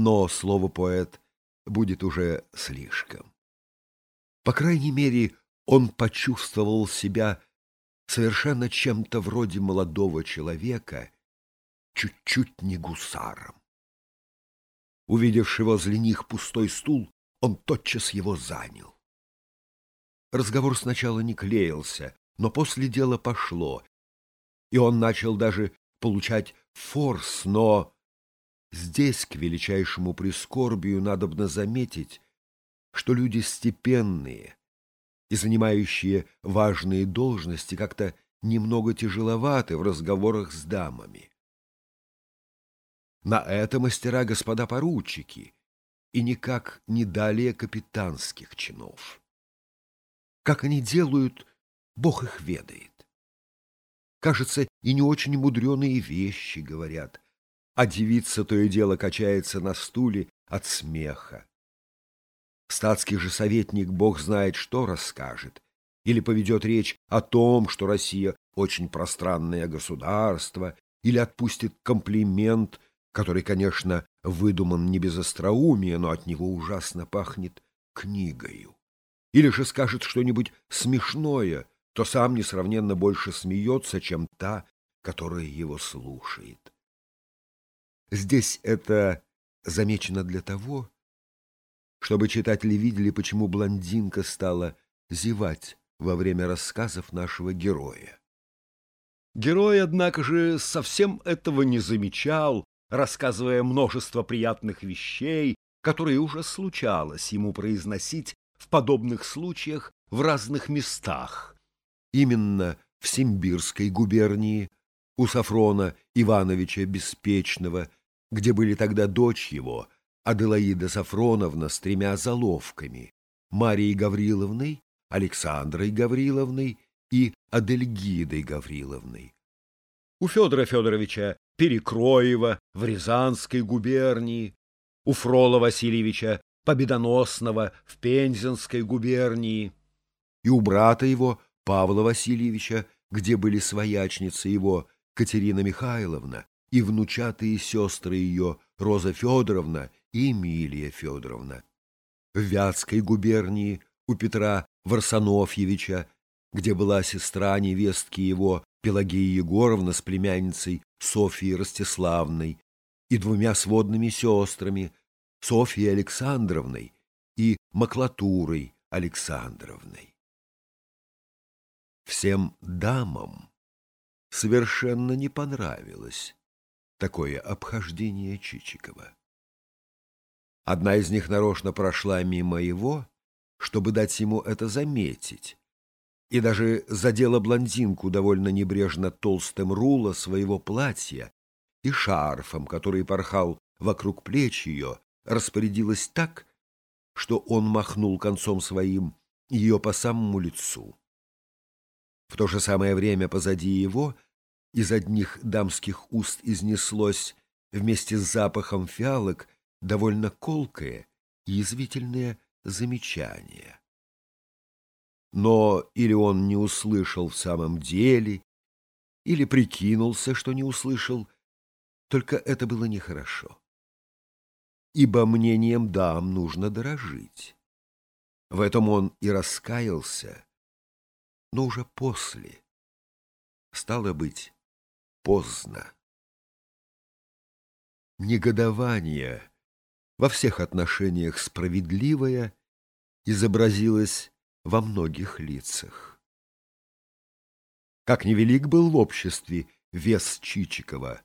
Но слово «поэт» будет уже слишком. По крайней мере, он почувствовал себя совершенно чем-то вроде молодого человека, чуть-чуть не гусаром. Увидевший возле них пустой стул, он тотчас его занял. Разговор сначала не клеился, но после дела пошло, и он начал даже получать форс, но здесь, к величайшему прискорбию, надобно заметить, что люди степенные и занимающие важные должности как-то немного тяжеловаты в разговорах с дамами. На это мастера господа поручики, и никак не далее капитанских чинов. Как они делают, Бог их ведает. Кажется, и не очень мудреные вещи говорят, а девица то и дело качается на стуле от смеха. Статский же советник Бог знает, что расскажет, или поведет речь о том, что Россия очень пространное государство, или отпустит комплимент, который, конечно, выдуман не без остроумия, но от него ужасно пахнет книгою. Или же скажет что-нибудь смешное, то сам несравненно больше смеется, чем та, которая его слушает. Здесь это замечено для того, чтобы читатели видели, почему блондинка стала зевать во время рассказов нашего героя. Герой, однако же, совсем этого не замечал, рассказывая множество приятных вещей, которые уже случалось ему произносить в подобных случаях в разных местах. Именно в Симбирской губернии, у Сафрона Ивановича Беспечного, где были тогда дочь его, Аделаида Сафроновна с тремя заловками, Марией Гавриловной, Александрой Гавриловной и Адельгидой Гавриловной. У Федора Федоровича Перекроева в Рязанской губернии, у Фрола Васильевича Победоносного в Пензенской губернии и у брата его Павла Васильевича, где были своячницы его Катерина Михайловна и внучатые сестры ее Роза Федоровна и Эмилия Федоровна. В Вятской губернии у Петра Варсонофьевича, где была сестра невестки его Пелагея Егоровна с племянницей Софьей Ростиславной и двумя сводными сестрами Софьей Александровной и Маклатурой Александровной. Всем дамам совершенно не понравилось такое обхождение Чичикова. Одна из них нарочно прошла мимо его, чтобы дать ему это заметить, и даже задела блондинку довольно небрежно толстым рула своего платья и шарфом, который порхал вокруг плеч ее, распорядилась так, что он махнул концом своим ее по самому лицу. В то же самое время позади его из одних дамских уст изнеслось вместе с запахом фиалок довольно колкое и язвительное замечание. Но или он не услышал в самом деле, или прикинулся, что не услышал, только это было нехорошо. Ибо мнением дам нужно дорожить. В этом он и раскаялся, но уже после. Стало быть, поздно. Негодование, во всех отношениях справедливое, изобразилось во многих лицах. Как невелик был в обществе вес Чичикова,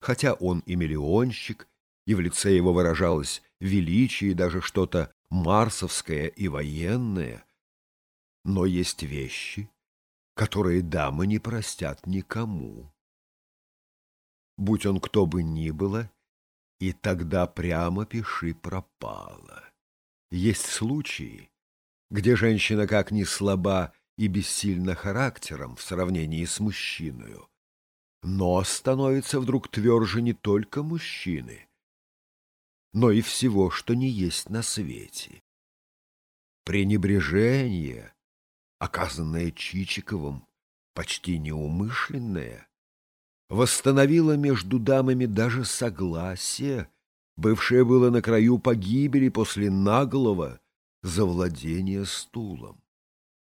хотя он и миллионщик, и в лице его выражалось величие даже что-то марсовское и военное, но есть вещи, которые дамы не простят никому. Будь он кто бы ни было, и тогда прямо пиши пропало. Есть случаи, где женщина как ни слаба и бессильна характером в сравнении с мужчиной, но становится вдруг тверже не только мужчины, но и всего, что не есть на свете. Пренебрежение, оказанное Чичиковым, почти неумышленное, восстановило между дамами даже согласие бывшее было на краю погибели после наглого завладения стулом.